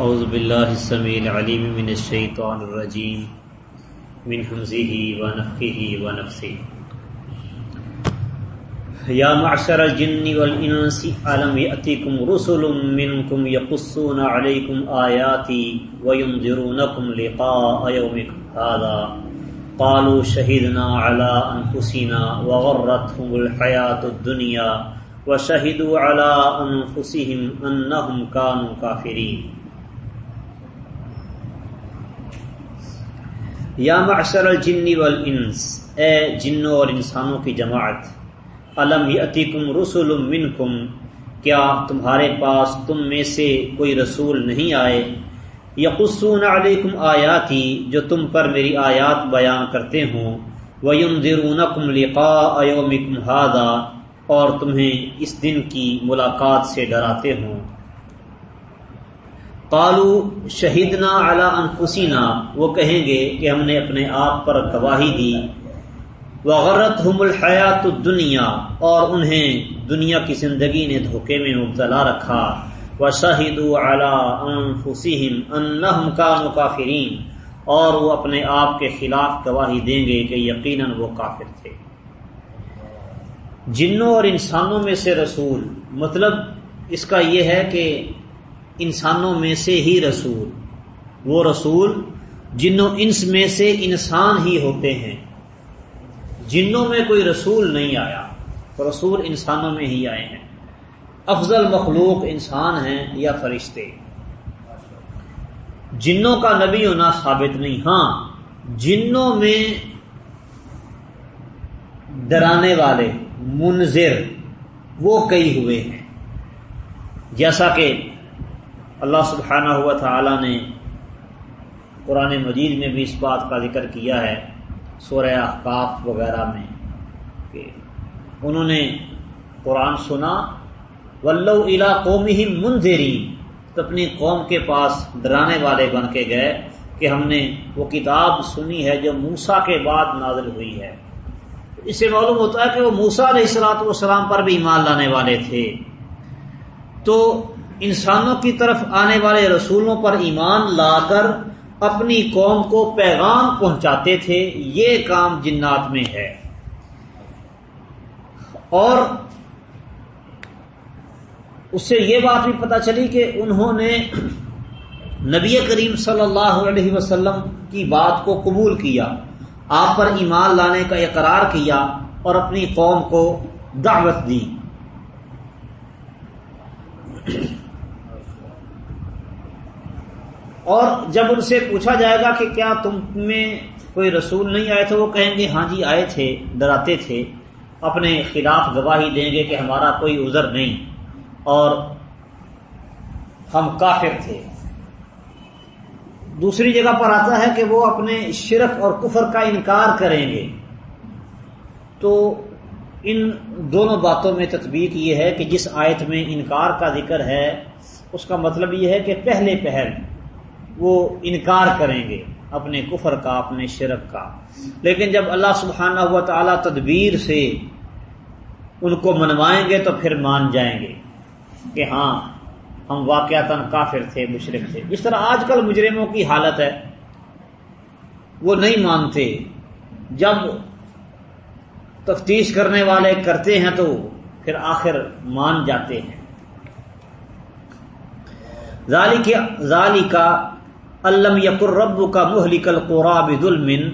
اعوذ باللہ السمیع العلیم من الشیطان الرجیم من حمزه ونفخه ونفثه یا معشر الجن والانس، الم یاتکم رسل منکم یقصون علیکم آیاتی وینذرونکم لقاء یومکم هذا. قالوا شهدنا على انفسنا وغرتهم الحیات الدنیا وشهدوا على انفسهم انهم كانوا كافرين یا معشر الجن والانس، اے جنوں اور انسانوں کی جماعت علم یاتیکم رسول منکم، کیا تمہارے پاس تم میں سے کوئی رسول نہیں آئے؟ یقصون علیکم آیاتی، جو تم پر میری آیات بیان کرتے ہوں، وینذرونکم لقاء یومکم هذا اور تمہیں اس دن کی ملاقات سے ڈراتے ہوں۔ قالو شہیدنا اعلی انفسینا وہ کہیں گے کہ ہم نے اپنے آپ پر گواہی دی۔ وغرت ہم الحیات دنیا اور انہیں دنیا کی زندگی نے دھوکے میں مبتلا رکھا۔ و شاہد انفسم انہم کا مکافرین اور وہ اپنے آپ کے خلاف گواہی دیں گے کہ یقیناً وہ کافر تھے۔ جنوں اور انسانوں میں سے رسول۔ مطلب اس کا یہ ہے کہ انسانوں میں سے ہی رسول۔ وہ رسول جنوں انس میں سے انسان ہی ہوتے ہیں۔ جنوں میں کوئی رسول نہیں آیا، تو رسول انسانوں میں ہی آئے ہیں۔ افضل مخلوق انسان ہیں یا فرشتے۔ جنوں کا نبی ہونا ثابت نہیں ہاں جنوں میں ڈرانے والے منظر وہ کئی ہوئے ہیں۔ جیسا کہ اللہ سبحانہ ہوا تعالی نے قرآن مجید میں بھی اس بات کا ذکر کیا ہے، سورہ احقاف وغیرہ میں، کہ انہوں نے قرآن سنا، ولو الا قوم ہی منظری تو اپنی قوم کے پاس ڈرانے والے بن کے گئے کہ ہم نے وہ کتاب سنی ہے جو موسا کے بعد نازل ہوئی ہے۔ اس سے معلوم ہوتا ہے کہ وہ موسا علیہ السلاط والسلام پر بھی ایمان لانے والے تھے۔ تو انسانوں کی طرف آنے والے رسولوں پر ایمان لا کر اپنی قوم کو پیغام پہنچاتے تھے، یہ کام جنات میں ہے۔ اور اس سے یہ بات بھی پتا چلی کہ انہوں نے نبی کریم صلی اللہ علیہ وسلم کی بات کو قبول کیا، آپ پر ایمان لانے کا اقرار کیا اور اپنی قوم کو دعوت دی۔ اور جب ان سے پوچھا جائے گا کہ کیا تم میں کوئی رسول نہیں آئے تھے وہ کہیں گے ہاں جی آئے تھے، ڈراتے تھے، اپنے خلاف گواہی دیں گے کہ ہمارا کوئی عذر نہیں۔ اور ہم کافر تھے۔ دوسری جگہ پر آتا ہے کہ وہ اپنے شرک اور کفر کا انکار کریں گے۔ تو ان دونوں باتوں میں تطبیق یہ ہے کہ جس آیت میں انکار کا ذکر ہے، اس کا مطلب یہ ہے کہ پہلے پہل وہ انکار کریں گے اپنے کفر کا، اپنے شرک کا۔ لیکن جب اللہ سبحانہ ہوا تعالی تدبیر سے ان کو منوائیں گے تو پھر مان جائیں گے کہ ہاں ہم واقعات کافر تھے مشرق تھے۔ اس طرح آج کل مجرموں کی حالت ہے۔ وہ نہیں مانتے۔ جب تفتیش کرنے والے کرتے ہیں تو پھر آخر مان جاتے ہیں۔ ظالی کا علم یقر رب کا محلک القراب ظلم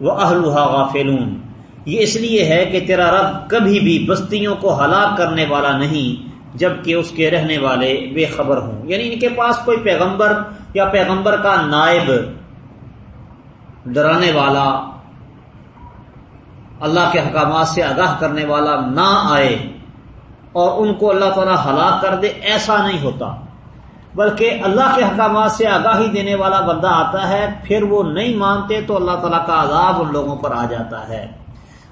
و اہلحا غافلون۔ یہ اس لیے ہے کہ تیرا رب کبھی بھی بستیوں کو ہلاک کرنے والا نہیں، جبکہ اس کے رہنے والے بے خبر ہوں۔ یعنی ان کے پاس کوئی پیغمبر یا پیغمبر کا نائب ڈرانے والا، اللہ کے حکامات سے آگاہ کرنے والا نہ آئے اور ان کو اللہ تعالیٰ ہلاک کر دے، ایسا نہیں ہوتا۔ بلکہ اللہ کے حکامات سے آگاہی دینے والا بندہ آتا ہے، پھر وہ نہیں مانتے تو اللہ تعالیٰ کا عذاب ان لوگوں پر آ جاتا ہے۔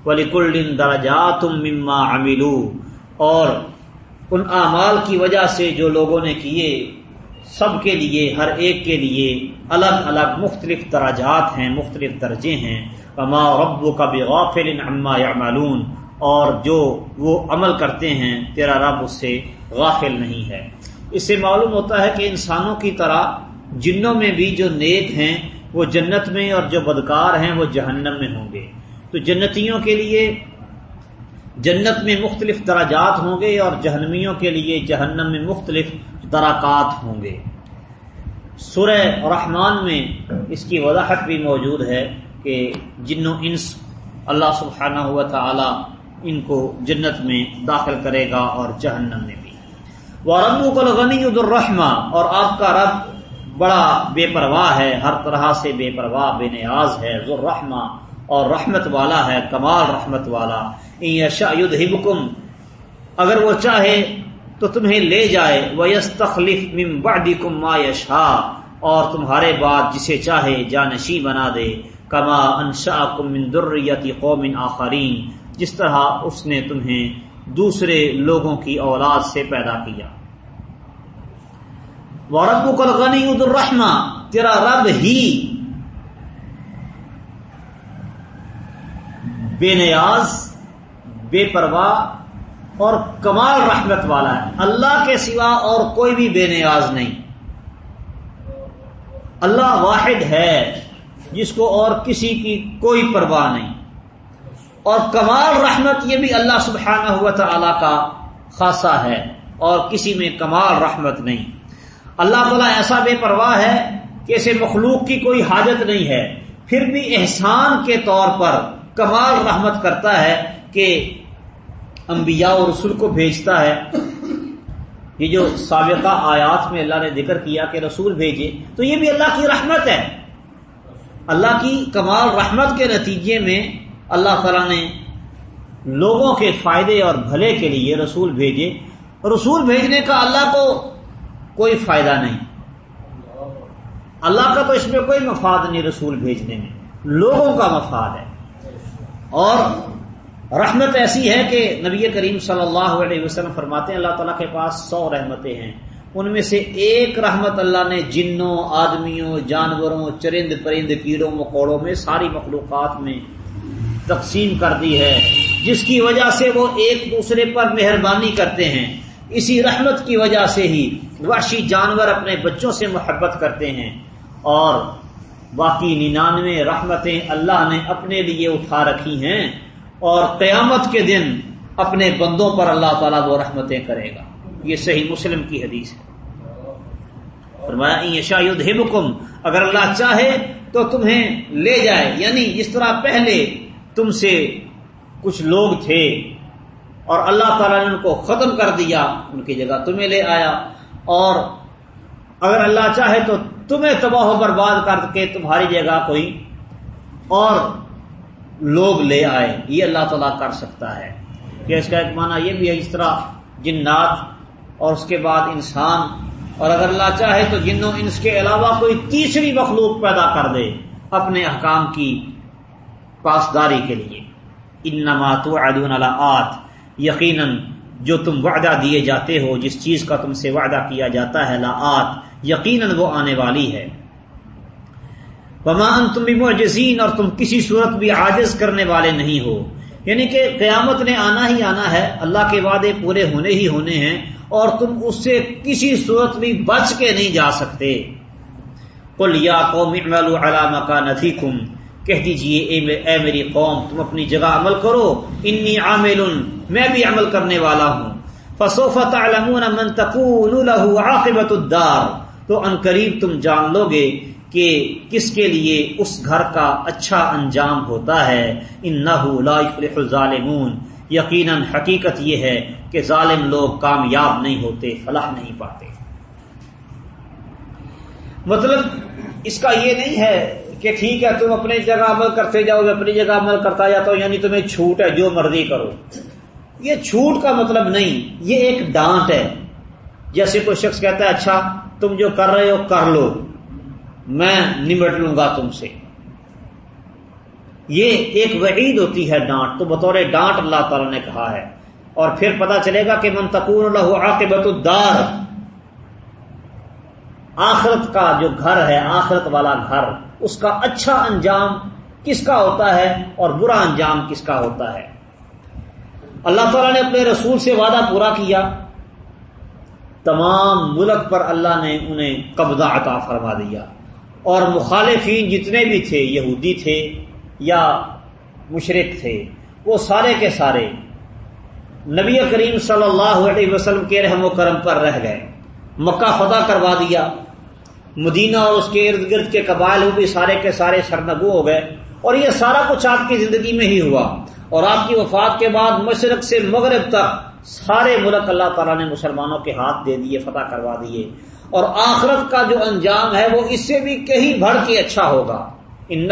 ولی کل درجات مما املو اور ان اعمال کی وجہ سے جو لوگوں نے کیے، سب کے لیے، ہر ایک کے لیے الگ الگ مختلف دراجات ہیں، مختلف درجے ہیں۔ اما رب کا بھی غافل اما اور جو وہ عمل کرتے ہیں، تیرا رب اس سے غافل نہیں ہے۔ اس سے معلوم ہوتا ہے کہ انسانوں کی طرح جنوں میں بھی جو نیک ہیں، وہ جنت میں اور جو بدکار ہیں، وہ جہنم میں ہوں گے۔ تو جنتیوں کے لیے جنت میں مختلف دراجات ہوں گے اور جہنمیوں کے لیے جہنم میں مختلف دراکات ہوں گے۔ سورہ رحمان میں اس کی وضاحت بھی موجود ہے کہ جن و انس اللہ سبحانہ ہوا تعالی ان کو جنت میں داخل کرے گا اور جہنم میں بھی۔ وہ ربو غنی الرحمہ اور آپ کا رب بڑا بے پرواہ ہے، ہر طرح سے بے پرواہ، بے نیاز ہے ذرحمہ اور رحمت والا ہے، کمال رحمت والا۔ حکم اگر وہ چاہے تو تمہیں لے جائے۔ وہ یس تخلیف ما یشا اور تمہارے بعد جسے چاہے جانشی بنا دے۔ کما انشا کم درتی قوم آخرین، جس طرح اس نے تمہیں دوسرے لوگوں کی اولاد سے پیدا کیا۔ رب کل غنی الرحمہ تیرا رب ہی بے نیاز، بے پرواہ اور کمال رحمت والا ہے۔ اللہ کے سوا اور کوئی بھی بے نیاز نہیں۔ اللہ واحد ہے، جس کو اور کسی کی کوئی پرواہ نہیں۔ اور کمال رحمت یہ بھی اللہ سبحانہ ہوا تعالی کا خاصہ ہے اور کسی میں کمال رحمت نہیں۔ اللہ تعالیٰ ایسا بے پرواہ ہے کہ اسے مخلوق کی کوئی حاجت نہیں ہے۔ پھر بھی احسان کے طور پر کمال رحمت کرتا ہے کہ انبیاء اور رسول کو بھیجتا ہے۔ یہ جو سابقہ آیات میں اللہ نے ذکر کیا کہ رسول بھیجے، تو یہ بھی اللہ کی رحمت ہے۔ اللہ کی کمال رحمت کے نتیجے میں اللہ تعالیٰ نے لوگوں کے فائدے اور بھلے کے لیے رسول بھیجے۔ رسول بھیجنے کا اللہ کو کوئی فائدہ نہیں۔ اللہ کا تو اس میں کوئی مفاد نہیں رسول بھیجنے میں۔ لوگوں کا مفاد ہے۔ اور رحمت ایسی ہے کہ نبی کریم صلی اللہ علیہ وسلم فرماتے ہیں، اللہ تعالیٰ کے پاس سو رحمتیں ہیں۔ ان میں سے ایک رحمت اللہ نے جنوں، آدمیوں، جانوروں، چرند پرند کیڑوں مکوڑوں میں، ساری مخلوقات میں تقسیم کر دی ہے، جس کی وجہ سے وہ ایک دوسرے پر مہربانی کرتے ہیں۔ اسی رحمت کی وجہ سے ہی وحشی جانور اپنے بچوں سے محبت کرتے ہیں۔ اور باقی ننانوے رحمتیں اللہ نے اپنے لیے اٹھا رکھی ہیں۔ اور قیامت کے دن اپنے بندوں پر اللہ تعالیٰ وہ رحمتیں کرے گا۔ یہ صحیح مسلم کی حدیث ہے۔ فرمایا شاید اگر اللہ چاہے تو تمہیں لے جائے۔ یعنی جس طرح پہلے تم سے کچھ لوگ تھے اور اللہ تعالیٰ نے ان کو ختم کر دیا، ان کی جگہ تمہیں لے آیا۔ اور اگر اللہ چاہے تو تمہیں تباہ و برباد کر کے تمہاری جگہ کوئی اور لوگ لے آئے۔ یہ اللہ تعالیٰ کر سکتا ہے۔ کہ اس کا ایک معنی یہ بھی ہے، اس طرح جنات اور اس کے بعد انسان۔ اور اگر اللہ چاہے تو جنوں انس کے علاوہ کوئی تیسری مخلوق پیدا کر دے اپنے احکام کی۔ پاسداری کے لیے۔ انما توعدون لآت۔ یقیناً جو تم وعدہ دیے جاتے ہو، جس چیز کا تم سے وعدہ کیا جاتا ہے، لآت۔ یقیناً وہ آنے والی ہے۔ وما انتم بمعجزین، اور تم کسی صورت بھی عاجز کرنے والے نہیں ہو۔ یعنی کہ قیامت نے آنا ہی آنا ہے، اللہ کے وعدے پورے ہونے ہی ہونے ہیں، اور تم اس سے کسی صورت بھی بچ کے نہیں جا سکتے۔ قل یا قوم اعملوا علی مکانتکم۔ کہہ دیجیے، اے میری قوم، تم اپنی جگہ عمل کرو، انی عامل میں بھی عمل کرنے والا ہوں۔ فسوف تعلمون من تكون له عاقبت الدار۔ تو ان قریب تم جان لو گے کہ کس کے لیے اس گھر کا اچھا انجام ہوتا ہے۔ انه لا يفلح الظالمون۔ یقینا حقیقت یہ ہے کہ ظالم لوگ کامیاب نہیں ہوتے، فلاح نہیں پاتے۔ مطلب اس کا یہ نہیں ہے کہ ٹھیک ہے، تم اپنی جگہ عمل کرتے جاؤ، میں اپنی جگہ عمل کرتا جاتا ہوں یعنی تمہیں چھوٹ ہے، جو مرضی کرو۔ یہ چھوٹ کا مطلب نہیں، یہ ایک ڈانٹ ہے۔ جیسے کوئی شخص کہتا ہے اچھا تم جو کر رہے ہو، کر لو۔ میں نمٹ لوں گا تم سے۔ یہ ایک وعید ہوتی ہے ڈانٹ۔ تو بطور ڈانٹ اللہ تعالی نے کہا ہے۔ اور پھر پتا چلے گا کہ منتقور اللہ عاقبت الدار۔ آخرت کا جو گھر ہے، آخرت والا گھر۔ اس کا اچھا انجام کس کا ہوتا ہے اور برا انجام کس کا ہوتا ہے۔ اللہ تعالیٰ نے اپنے رسول سے وعدہ پورا کیا۔ تمام ملک پر اللہ نے انہیں قبضہ عطا فرما دیا۔ اور مخالفین جتنے بھی تھے، یہودی تھے یا مشرق تھے، وہ سارے کے سارے نبی کریم صلی اللہ علیہ وسلم کے رحم و کرم پر رہ گئے۔ مکہ فتح کروا دیا۔ مدینہ اور اس کے ارد گرد کے قبائل وہ بھی سارے کے سارے سرنگو ہو گئے اور یہ سارا کچھ آپ کی زندگی میں ہی ہوا اور آپ کی وفات کے بعد مشرق سے مغرب تک سارے ملک اللہ تعالیٰ نے مسلمانوں کے ہاتھ دے دیے، فتح کروا دیے۔ اور آخرت کا جو انجام ہے وہ اس سے بھی کہیں بڑھ کے اچھا ہوگا۔ ان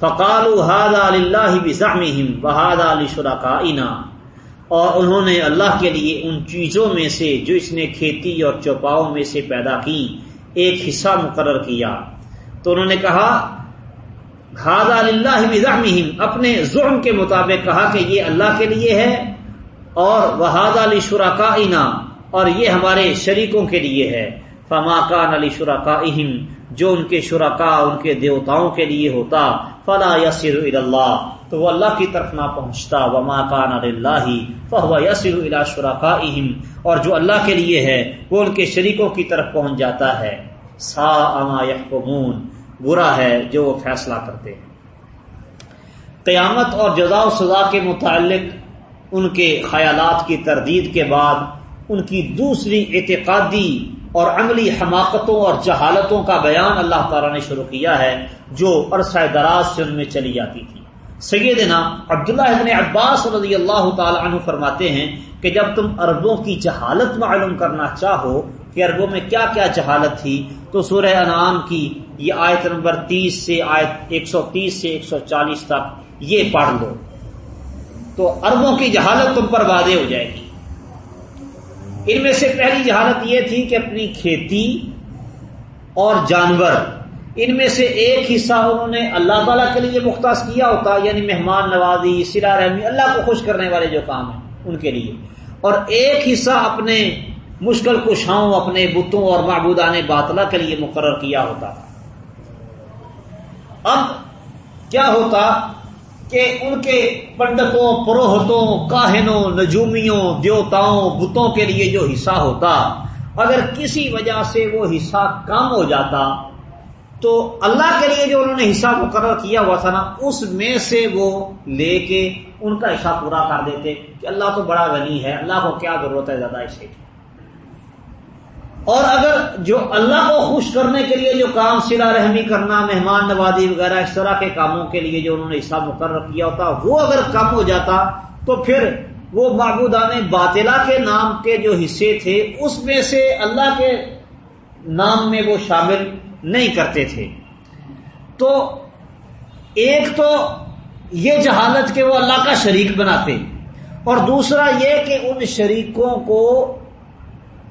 فقالوا هذا لله بزعمهم وهذا لشركائنا۔ اور انہوں نے اللہ کے لیے ان چیزوں میں سے جو اس نے کھیتی اور چوپاؤں میں سے پیدا کی، ایک حصہ مقرر کیا۔ تو انہوں نے کہا اللہ بزعمهم۔ اپنے ظلم کے مطابق کہا کہ یہ اللہ کے لیے ہے اور وہاد علی شرکا اور یہ ہمارے شریکوں کے لیے ہے۔ فما کان علی شرکا جو ان کے شرکا ان کے دیوتاؤں کے لیے ہوتا، فلا یسر اللہ تو وہ اللہ کی طرف نہ پہنچتا، وما کان اللہ فہو یسر الا شرکا اور جو اللہ کے لیے ہے، وہ ان کے شریکوں کی طرف پہنچ جاتا ہے۔ سا اما یحکمون، برا ہے جو وہ فیصلہ کرتے ہیں۔ قیامت اور جزا و سزا کے متعلق ان کے خیالات کی تردید کے بعد ان کی دوسری اعتقادی اور عملی حماقتوں اور جہالتوں کا بیان اللہ تعالیٰ نے شروع کیا ہے جو عرصہ دراز سے ان میں چلی جاتی تھی۔ سیدنا عبداللہ ابن عباس رضی اللہ تعالی عنہ فرماتے ہیں کہ جب تم عربوں کی جہالت معلوم کرنا چاہو کہ عربوں میں کیا کیا جہالت تھی، تو سورہ انعام کی یہ آیت نمبر تیس سے آیت ایک سو تیس سے ایک سو چالیس تک یہ پڑھ لو۔ تو اربوں کی جہالت تم پر واضح ہو جائے گی۔ ان میں سے پہلی جہالت یہ تھی کہ اپنی کھیتی اور جانور، ان میں سے ایک حصہ انہوں نے اللہ تعالیٰ کے لیے مختص کیا ہوتا یعنی مہمان نوازی، سرا رحمی، اللہ کو خوش کرنے والے جو کام ہیں، ان کے لیے۔ اور ایک حصہ اپنے مشکل کشاؤں، اپنے بتوں اور معبودان باطلا کے لیے مقرر کیا ہوتا۔ اب کیا ہوتا؟ کہ ان کے پنڈتوں، پروہتوں، کاہنوں، نجومیوں، دیوتاؤں، بتوں کے لیے جو حصہ ہوتا، اگر کسی وجہ سے وہ حصہ کم ہو جاتا، تو اللہ کے لیے جو انہوں نے حصہ مقرر کیا ہوا تھا نا، اس میں سے وہ لے کے ان کا حصہ پورا کر دیتے کہ اللہ تو بڑا غنی ہے، اللہ کو کیا ضرورت ہے زیادہ اسے اور اگر جو اللہ کو خوش کرنے کے لیے جو کام سلا رحمی کرنا، مہمان نوازی وغیرہ، اس طرح کے کاموں کے لیے جو انہوں نے حصہ مقرر کیا ہوتا، وہ اگر کم ہو جاتا تو پھر وہ معبودان باطلا کے نام کے جو حصے تھے، اس میں سے اللہ کے نام میں وہ شامل نہیں کرتے تھے۔ تو ایک تو یہ جہالت کہ وہ اللہ کا شریک بناتے، اور دوسرا یہ کہ ان شریکوں کو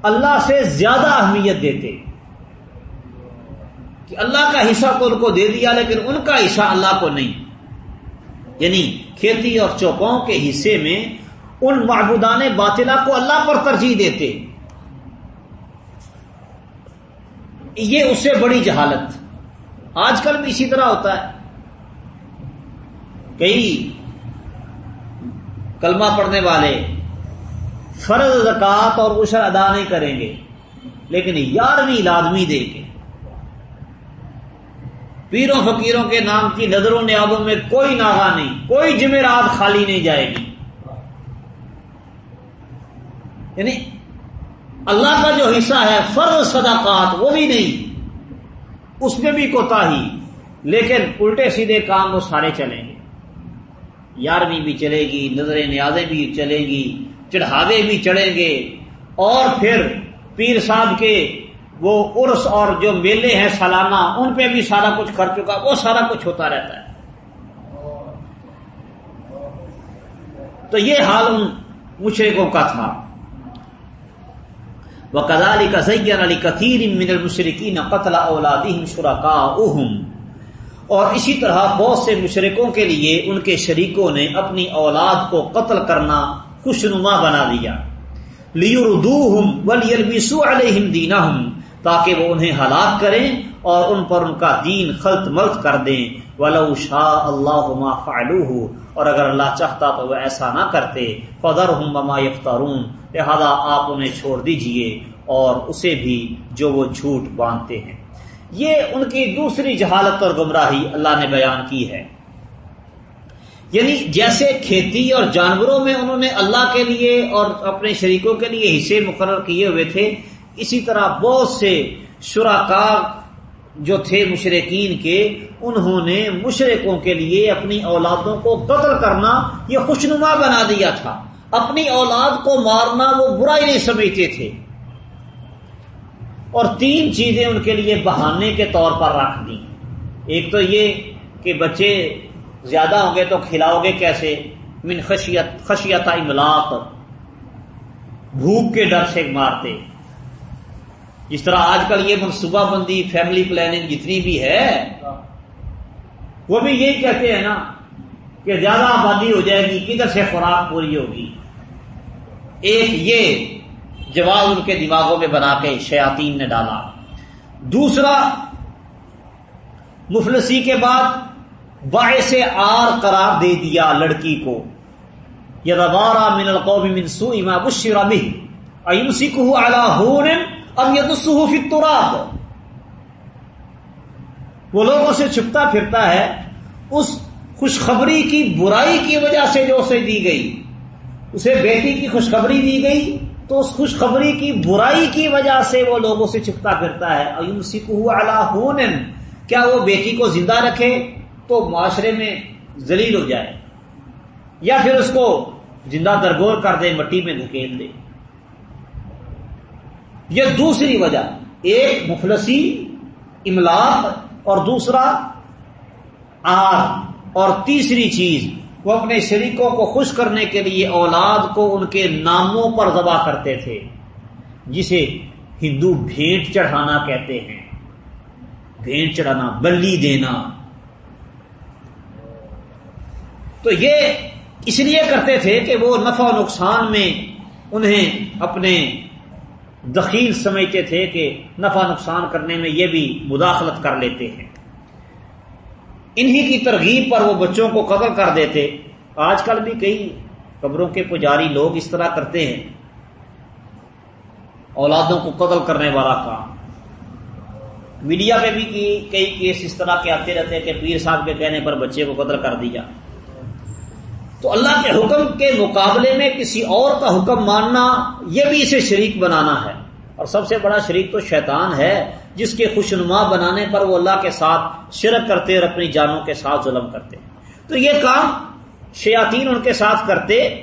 اللہ سے زیادہ اہمیت دیتے۔ کہ اللہ کا حصہ تو ان کو دے دیا، لیکن ان کا حصہ اللہ کو نہیں۔ یعنی کھیتی اور چوپاؤں کے حصے میں ان معبودان باطلا کو اللہ پر ترجیح دیتے۔ یہ اس سے بڑی جہالت۔ آج کل بھی اسی طرح ہوتا ہے۔ کئی کلمہ پڑھنے والے فرض زکات اور عشر ادا نہیں کریں گے، لیکن یارویں لازمی دے کے پیروں فقیروں کے نام کی نظروں نیابوں میں کوئی ناغا نہیں، کوئی جمعرات خالی نہیں جائے گی۔ یعنی اللہ کا جو حصہ ہے، فرض صداقات وہ بھی نہیں، اس میں بھی کوتا ہی۔ لیکن الٹے سیدھے کام وہ سارے چلیں گے۔ یارویں بھی چلے گی نظر نیازیں بھی چلے گی۔ چڑھاوے بھی چڑھیں گے۔ اور پھر پیر صاحب کے وہ عرس اور جو میلے ہیں سالانہ، ان پہ بھی سارا کچھ کر چکا، وہ سارا کچھ ہوتا رہتا ہے۔ تو یہ حال ان مشرقوں کا تھا۔ وہ کدالی کا سید علی کثیر من المشرقین قتل اولادہم شرکاؤہم اور اسی طرح بہت سے مشرقوں کے لیے ان کے شریکوں نے اپنی اولاد کو قتل کرنا خوشنما بنا دیا لیردوہم ولیلبسو علیہم دینہم تاکہ وہ انہیں ہلاک کریں اور ان پر ان کا دین خلط ملت کر دیں۔ ولو شاء اللہ ما فعلوہ اور اگر اللہ چاہتا تو وہ ایسا نہ کرتے۔ فدر ہوں بما یفترون لہذا آپ انہیں چھوڑ دیجیے اور اسے بھی جو وہ جھوٹ باندھتے ہیں۔ یہ ان کی دوسری جہالت اور گمراہی اللہ نے بیان کی ہے۔ یعنی جیسے کھیتی اور جانوروں میں انہوں نے اللہ کے لیے اور اپنے شریکوں کے لیے حصے مقرر کیے ہوئے تھے، اسی طرح بہت سے شراکا جو تھے مشرقین کے، انہوں نے مشرقوں کے لیے اپنی اولادوں کو قتل کرنا یہ خوشنما بنا دیا تھا۔ اپنی اولاد کو مارنا وہ برائی نہیں سمجھتے تھے۔ اور تین چیزیں ان کے لیے بہانے کے طور پر رکھ دی ایک تو یہ کہ بچے زیادہ ہوں گے تو کھلاؤ گے کیسے؟ من خشیت خشیت املاق. بھوک کے ڈر سے مارتے۔ جس طرح آج کل یہ منصوبہ بندی فیملی پلاننگ جتنی بھی ہے، وہ بھی یہی کہتے ہیں نا کہ زیادہ آبادی ہو جائے گی، کدھر سے خوراک پوری ہوگی؟ ایک یہ جواب ان کے دماغوں میں بنا کے شیاتین نے ڈالا۔ دوسرا، مفلسی کے بعد باعث آر قرار دے دیا لڑکی کو۔ یا دوبارہ من القوم من سوء ما بشر به۔ ايمسكه على هون ام يدسه في التراب۔ وہ لوگوں سے چھپتا پھرتا ہے اس خوشخبری کی برائی کی وجہ سے جو اسے دی گئی۔ اسے بیٹی کی خوشخبری دی گئی تو اس خوشخبری کی برائی کی وجہ سے وہ لوگوں سے چھپتا پھرتا ہے۔ ايمسكه على هون کیا وہ بیٹی کو زندہ رکھے؟ تو معاشرے میں ذلیل ہو جائے یا پھر اس کو زندہ درگور کر دے، مٹی میں دھکیل دے۔ یہ دوسری وجہ، ایک مفلسی املاق اور دوسرا آر۔ اور تیسری چیز، وہ اپنے شریکوں کو خوش کرنے کے لیے اولاد کو ان کے ناموں پر ذبح کرتے تھے، جسے ہندو بھیٹ چڑھانا کہتے ہیں۔ بھیٹ چڑھانا، بلی دینا۔ تو یہ اس لیے کرتے تھے کہ وہ نفع و نقصان میں انہیں اپنے دخیل سمجھتے تھے کہ نفع نقصان کرنے میں یہ بھی مداخلت کر لیتے ہیں۔ انہی کی ترغیب پر وہ بچوں کو قتل کر دیتے۔ آج کل بھی کئی قبروں کے پجاری لوگ اس طرح کرتے ہیں۔ اولادوں کو قتل کرنے والا کام۔ میڈیا پہ بھی کئی کیس اس طرح کے آتے رہتے ہیں کہ پیر صاحب کے کہنے پر بچے کو قتل کر دیا۔ تو اللہ کے حکم کے مقابلے میں کسی اور کا حکم ماننا، یہ بھی اسے شریک بنانا ہے۔ اور سب سے بڑا شریک تو شیطان ہے، جس کے خوشنما بنانے پر وہ اللہ کے ساتھ شرک کرتے اور اپنی جانوں کے ساتھ ظلم کرتے۔ تو یہ کام شیاتین ان کے ساتھ کرتے۔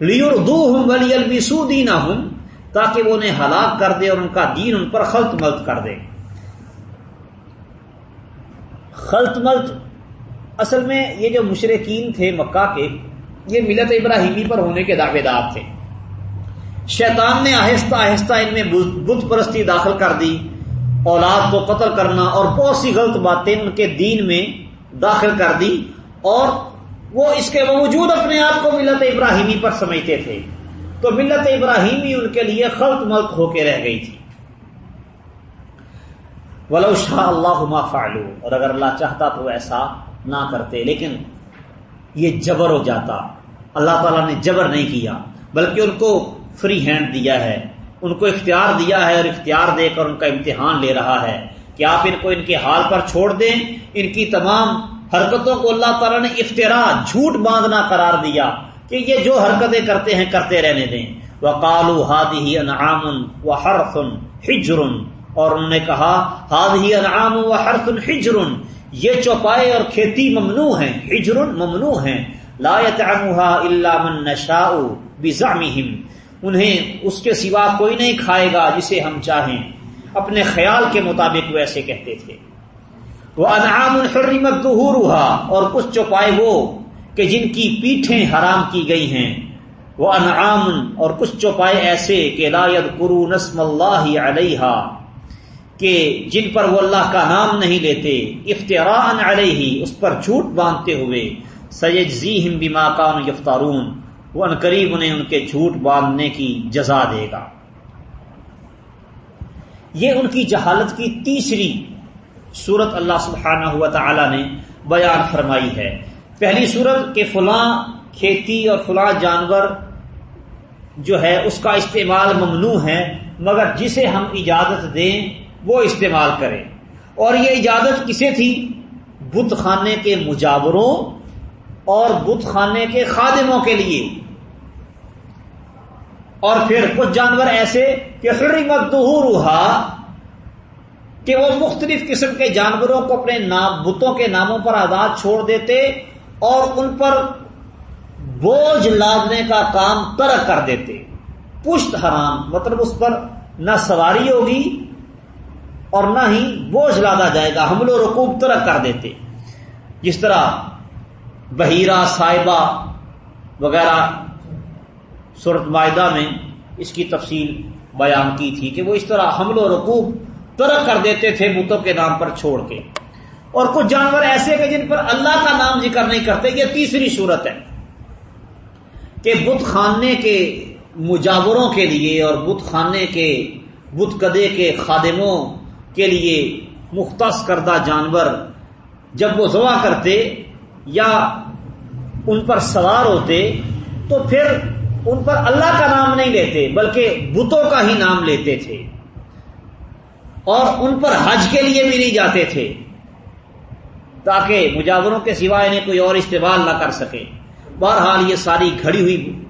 لیردو ہوں ولی البسو دینا ہوں تاکہ وہ انہیں ہلاک کر دے اور ان کا دین ان پر خلط ملت کر دے۔ خلط ملت اصل میں یہ جو مشرقین تھے مکہ کے، یہ ملت ابراہیمی پر ہونے کے دعوے دار تھے۔ شیطان نے آہستہ آہستہ ان میں بت پرستی داخل کر دی، اولاد کو قتل کرنا اور بہت سی غلط باتیں ان کے دین میں داخل کر دی اور وہ اس کے باوجود اپنے آپ کو ملت ابراہیمی پر سمجھتے تھے۔ تو ملت ابراہیمی ان کے لیے خلط ملک ہو کے رہ گئی تھی۔ ولو شاہ اللہ فعلو اور اگر اللہ چاہتا تو ایسا نہ کرتے۔ لیکن یہ جبر ہو جاتا۔ اللہ تعالیٰ نے جبر نہیں کیا، بلکہ ان کو فری ہینڈ دیا ہے۔ ان کو اختیار دیا ہے اور اختیار دے کر ان کا امتحان لے رہا ہے۔ کہ آپ ان کو ان کے حال پر چھوڑ دیں؟ ان کی تمام حرکتوں کو اللہ تعالیٰ نے افطرا جھوٹ باندھنا قرار دیا کہ یہ جو حرکتیں کرتے ہیں، کرتے رہنے دیں۔ وہ کالو ہادی انعام و ہرفن ہجرن اور انہوں نے کہا ہاد ہی انعام و ہرفن ہجرن یہ چوپائے اور کھیتی ممنوع ہیں ہجر ممنوع ہیں۔ لا الا من نشاء بزعمهم انہیں اس کے سوا کوئی نہیں کھائے گا جسے ہم چاہیں۔ اپنے خیال کے مطابق وہ ایسے کہتے تھے۔ وہ انعام حرمت ظهورها۔ اور کچھ چوپائے وہ کہ جن کی پیٹھیں حرام کی گئی ہیں۔ وہ انعام اور کچھ چوپائے ایسے کہ لا يذكرون اسم الله علیہا کہ جن پر وہ اللہ کا نام نہیں لیتے افطران علیہ، اس پر جھوٹ باندھتے ہوئے سید زیم بیما کان یفتارون وہ ان قریب انہیں ان کے جھوٹ باندھنے کی جزا دے گا۔ یہ ان کی جہالت کی تیسری صورت اللہ سبحانہ ہوا تعالی نے بیان فرمائی ہے۔ پہلی صورت کہ فلاں کھیتی اور فلاں جانور جو ہے، اس کا استعمال ممنوع ہے، مگر جسے ہم اجازت دیں وہ استعمال کریں۔ اور یہ اجازت کسے تھی؟ بت خانے کے مجاوروں اور بت خانے کے خادموں کے لیے۔ اور پھر کچھ جانور ایسے کہ حرمت کہ وہ مختلف قسم کے جانوروں کو اپنے نام، بتوں کے ناموں پر آزاد چھوڑ دیتے اور ان پر بوجھ لادنے کا کام ترک کر دیتے۔ پشت حرام مطلب اس پر نہ سواری ہوگی اور نہ ہی بوجھ لادا جائے گا۔ حمل و رقوب ترک کر دیتے۔ جس طرح بحیرہ، صاحبہ وغیرہ صورت معاہدہ میں اس کی تفصیل بیان کی تھی کہ وہ اس طرح حمل و رقوب ترک کر دیتے تھے بتوں کے نام پر چھوڑ کے۔ اور کچھ جانور ایسے کہ جن پر اللہ کا نام ذکر نہیں کرتے، یہ تیسری صورت ہے کہ بت خانے کے مجاوروں کے لیے اور بت خانے کے، بت کدے کے خادموں کے لیے مختص کردہ جانور جب وہ ذبح کرتے یا ان پر سوار ہوتے تو پھر ان پر اللہ کا نام نہیں لیتے، بلکہ بتوں کا ہی نام لیتے تھے۔ اور ان پر حج کے لیے بھی نہیں جاتے تھے۔ تاکہ مجاوروں کے سوا انہیں کوئی اور استعمال نہ کر سکے۔ بہرحال یہ ساری گھڑی ہوئی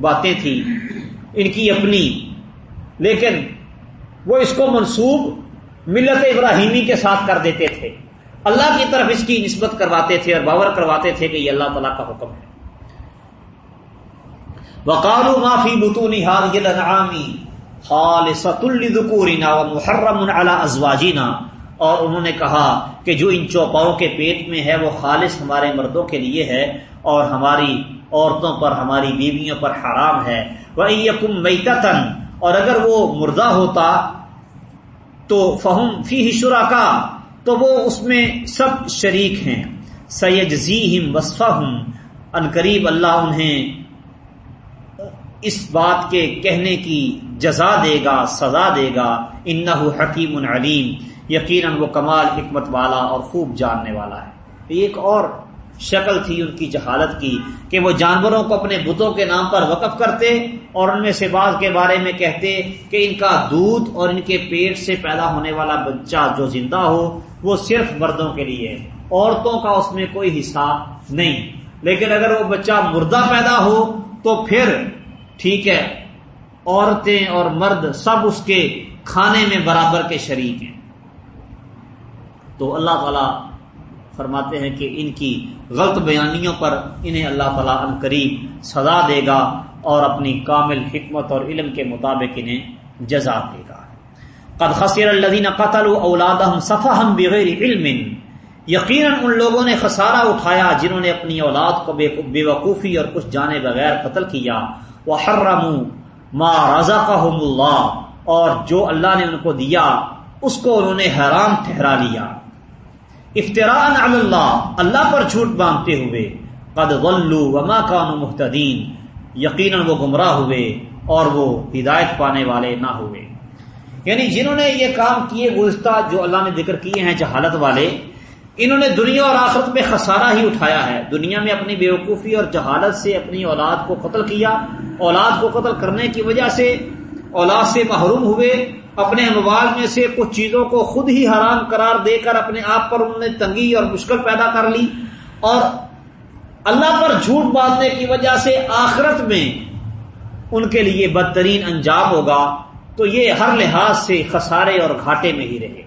باتیں تھیں۔ ان کی اپنی، لیکن وہ اس کو منسوب ملت ابراہیمی کے ساتھ کر دیتے تھے۔ اللہ کی طرف اس کی نسبت کرواتے تھے اور باور کرواتے تھے کہ یہ اللہ تعالیٰ کا حکم ہے۔ وقالو معافی بتونی حاضی محرم ازواجینا اور انہوں نے کہا کہ جو ان چوپاؤں کے پیٹ میں ہے وہ خالص ہمارے مردوں کے لیے ہے اور ہماری عورتوں پر، ہماری بیویوں پر حرام ہے۔ وہ یقم میتن اور اگر وہ مردہ ہوتا تو فہم فی شرا کا تو وہ اس میں سب شریک ہیں۔ سید زی ہم وصفہ ہوں ان قریب اللہ انہیں اس بات کے کہنے کی جزا دے گا، سزا دے گا۔ ان حکیم علیم، یقیناً وہ کمال حکمت والا اور خوب جاننے والا ہے۔ ایک اور شکل تھی، ان کی جہالت کی، کہ وہ جانوروں کو اپنے بتوں کے نام پر وقف کرتے اور ان میں سے بعض کے بارے میں کہتے کہ ان کا دودھ اور ان کے پیٹ سے پیدا ہونے والا بچہ جو زندہ ہو، وہ صرف مردوں کے لیے، عورتوں کا اس میں کوئی حصہ نہیں۔ لیکن اگر وہ بچہ مردہ پیدا ہو، تو پھر ٹھیک ہے، عورتیں اور مرد سب اس کے کھانے میں برابر کے شریک ہیں۔ تو اللہ تعالی فرماتے ہیں کہ ان کی غلط بیانیوں پر انہیں اللہ تعالیٰ ان قریب سزا دے گا اور اپنی کامل حکمت اور علم کے مطابق انہیں جزا دے گا۔ قد خصیر الذین قتلوا اولادهم صفحا بغیر علم۔ یقیناً ان لوگوں نے خسارہ اٹھایا جنہوں نے اپنی اولاد کو بے وقوفی اور کچھ جانے بغیر قتل کیا۔ وہ ما رزقهم اللہ۔ اور جو اللہ نے ان کو دیا، اس کو انہوں نے حرام ٹھہرا لیا۔ افطران اللہ اللہ پر جھوٹ باندھتے ہوئے، قد ولو وما کانوا محتدین یقیناً وہ گمراہ ہوئے اور وہ ہدایت پانے والے نہ ہوئے۔ یعنی جنہوں نے یہ کام کیے گزشتہ جو اللہ نے ذکر کیے ہیں جہالت والے، انہوں نے دنیا اور آخرت میں خسارہ ہی اٹھایا ہے۔ دنیا میں اپنی بیوقوفی اور جہالت سے اپنی اولاد کو قتل کیا، اولاد کو قتل کرنے کی وجہ سے، اولاد سے محروم ہوئے اپنے اموال میں سے کچھ چیزوں کو خود ہی حرام قرار دے کر اپنے آپ پر انہوں نے تنگی اور مشکل پیدا کر لی اور اللہ پر جھوٹ باندھنے کی وجہ سے آخرت میں ان کے لیے بدترین انجام ہوگا تو یہ ہر لحاظ سے خسارے اور گھاٹے میں ہی رہے۔